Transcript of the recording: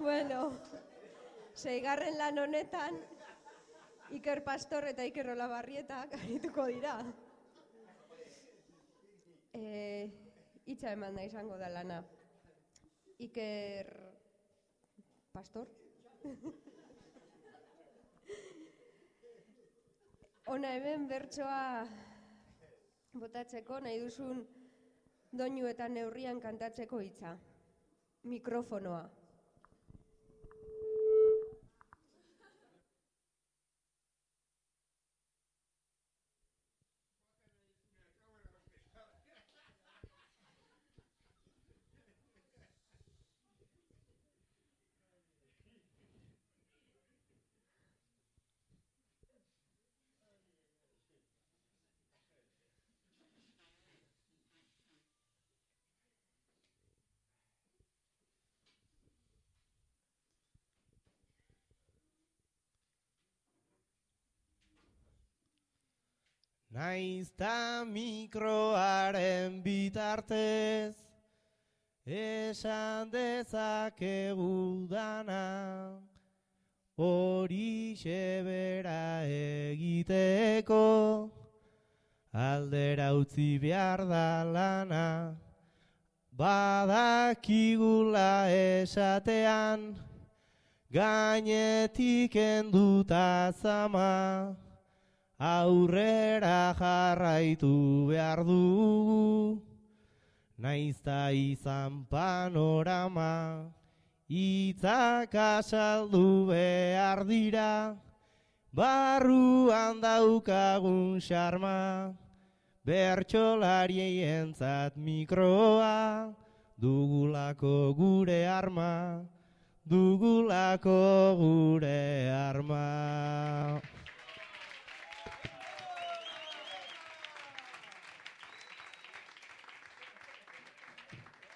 Bueno, seigarren lan honetan, Iker Pastor eta Iker Olabarrieta garituko dira. E, itxa eman da izango da lana. Iker Pastor? Ona hemen bertsoa botatzeko nahi duzun doinu eta neurrian kantatzeko hitza. Mikrofonoa. Naizta mikroaren bitartez esan dezakegu dana hori bera egiteko aldera utzi behar da lana. Badakigula esatean gainetik enduta zama aurrera jarraitu behar dugu, naizta izan panorama, itzak asaldu behar dira, barruan daukagun xarma, bertxolariei entzat mikroa, dugulako gure arma, dugulako gure arma.